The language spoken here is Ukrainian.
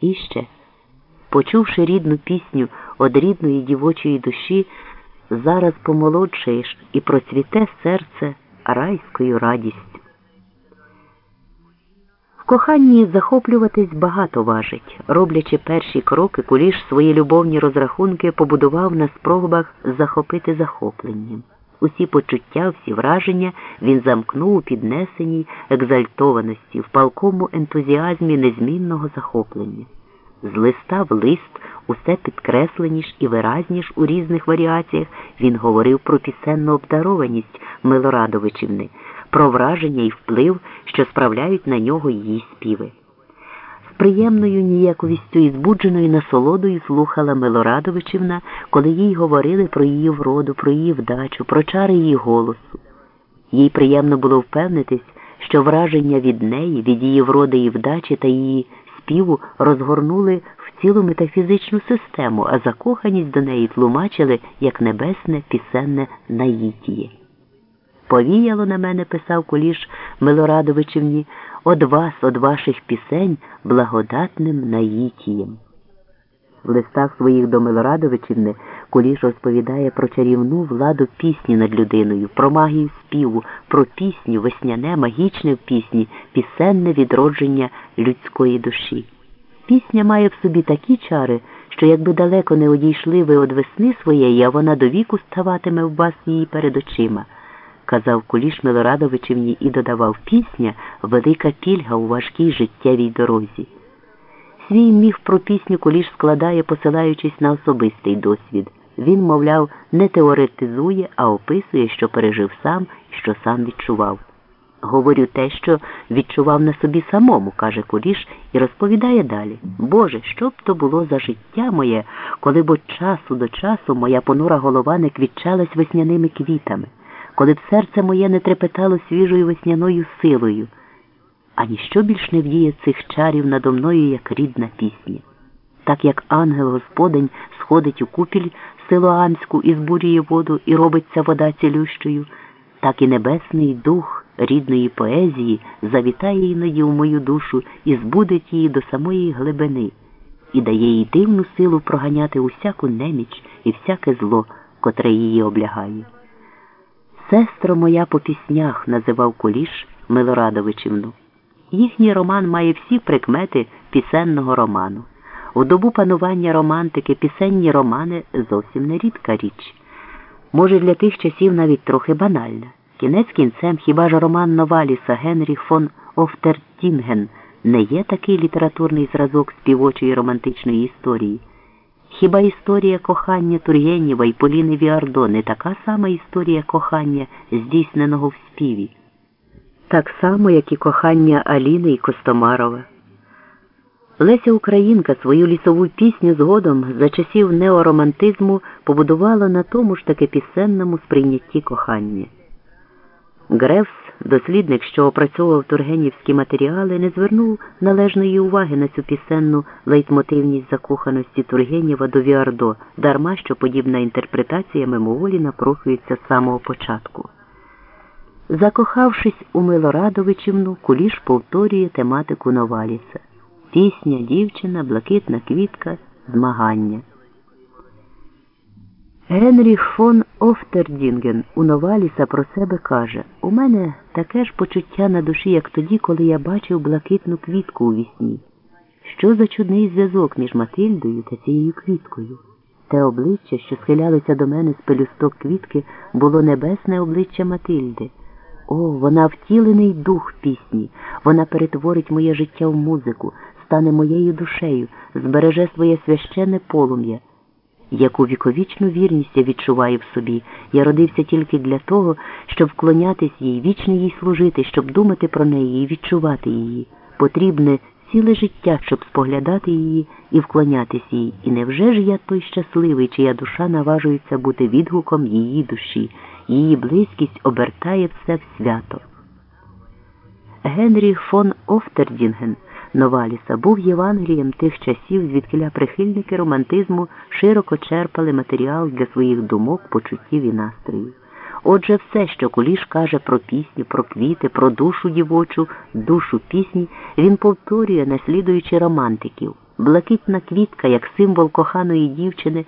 І ще, почувши рідну пісню од рідної дівочої душі, зараз помолодшаєш і процвіте серце райською радістю. В коханні захоплюватись багато важить. Роблячи перші кроки, куліш свої любовні розрахунки побудував на спробах захопити захопленням. Усі почуття, всі враження він замкнув у піднесеній екзальтованості, в палкому ентузіазмі незмінного захоплення. З листа в лист, усе підкресленіш і виразніш у різних варіаціях, він говорив про пісенну обдарованість Милорадовичівни, про враження і вплив, що справляють на нього її співи. Приємною ніяковістю і збудженою насолодою слухала Милорадовичівна, коли їй говорили про її вроду, про її вдачу, про чари її голосу. Їй приємно було впевнитись, що враження від неї, від її вроди і вдачі та її співу розгорнули в цілу метафізичну систему, а закоханість до неї тлумачили як небесне пісенне наїтіє. Повіяло на мене, писав Куліш Милорадовичівні, од вас, од ваших пісень, благодатним наїтієм. В листах своїх до Милорадовичівни Куліш розповідає про чарівну владу пісні над людиною, про магію співу, про пісню, весняне, магічне в пісні, пісенне відродження людської душі. Пісня має в собі такі чари, що якби далеко не одійшли ви од весни своєї, а вона до віку ставатиме в вас її перед очима казав Куліш Милорадовичівні і додавав пісня велика пільга у важкій життєвій дорозі. Свій міф про пісню Куліш складає, посилаючись на особистий досвід. Він, мовляв, не теоретизує, а описує, що пережив сам і що сам відчував. Говорю те, що відчував на собі самому, каже Куліш, і розповідає далі. Боже, що б то було за життя моє, коли б часу до часу моя понура голова не квітчалась весняними квітами коли б серце моє не трепетало свіжою весняною силою, а ніщо більш не вдіє цих чарів надо мною, як рідна пісня. Так як ангел Господень сходить у купіль силоамську і збурює воду і робиться вода цілющою, так і небесний дух рідної поезії завітає іноді у мою душу і збудить її до самої глибини, і дає їй дивну силу проганяти усяку неміч і всяке зло, котре її облягає. Сестро моя по піснях називав Куліш Милорадовичівну. Їхній роман має всі прикмети пісенного роману. У добу панування романтики пісенні романи зовсім не рідка річ. Може, для тих часів навіть трохи банальна. Кінець кінцем хіба ж роман Новаліса Генрі фон Офтертінген не є такий літературний зразок співочої романтичної історії. Хіба історія кохання Тургенєва і Поліни Віардо не така сама історія кохання, здійсненого в співі? Так само, як і кохання Аліни і Костомарова. Леся Українка свою лісову пісню згодом за часів неоромантизму побудувала на тому ж таки пісенному сприйнятті кохання. Гревс Дослідник, що опрацьовував тургенівські матеріали, не звернув належної уваги на цю пісенну лейтмотивність закоханості Тургенєва до Віардо, дарма що подібна інтерпретація мимоволі напрошується з самого початку. Закохавшись у Милорадовичівну, куліш повторює тематику Новаліса пісня, дівчина, блакитна квітка, змагання. Генріх фон Офтердінген у Новаліса про себе каже У мене таке ж почуття на душі, як тоді, коли я бачив блакитну квітку у вісні. Що за чудний зв'язок між Матильдою та цією квіткою? Те обличчя, що схилялося до мене з пелюсток квітки, було небесне обличчя Матильди. О, вона втілений дух пісні, вона перетворить моє життя в музику, стане моєю душею, збереже своє священне полум'я. Яку віковічну вірність я відчуваю в собі, я родився тільки для того, щоб вклонятись їй, вічно їй служити, щоб думати про неї і відчувати її. Потрібне ціле життя, щоб споглядати її і вклонятись їй. І невже ж я той щасливий, чия душа наважується бути відгуком її душі, її близькість обертає все в свято. Генріх фон Офтердінген Новаліса був Євангелієм тих часів, звідкиля прихильники романтизму широко черпали матеріал для своїх думок, почуттів і настроїв. Отже, все, що Куліш каже про пісню, про квіти, про душу дівочу, душу пісні, він повторює, наслідуючи романтиків. Блакитна квітка, як символ коханої дівчини.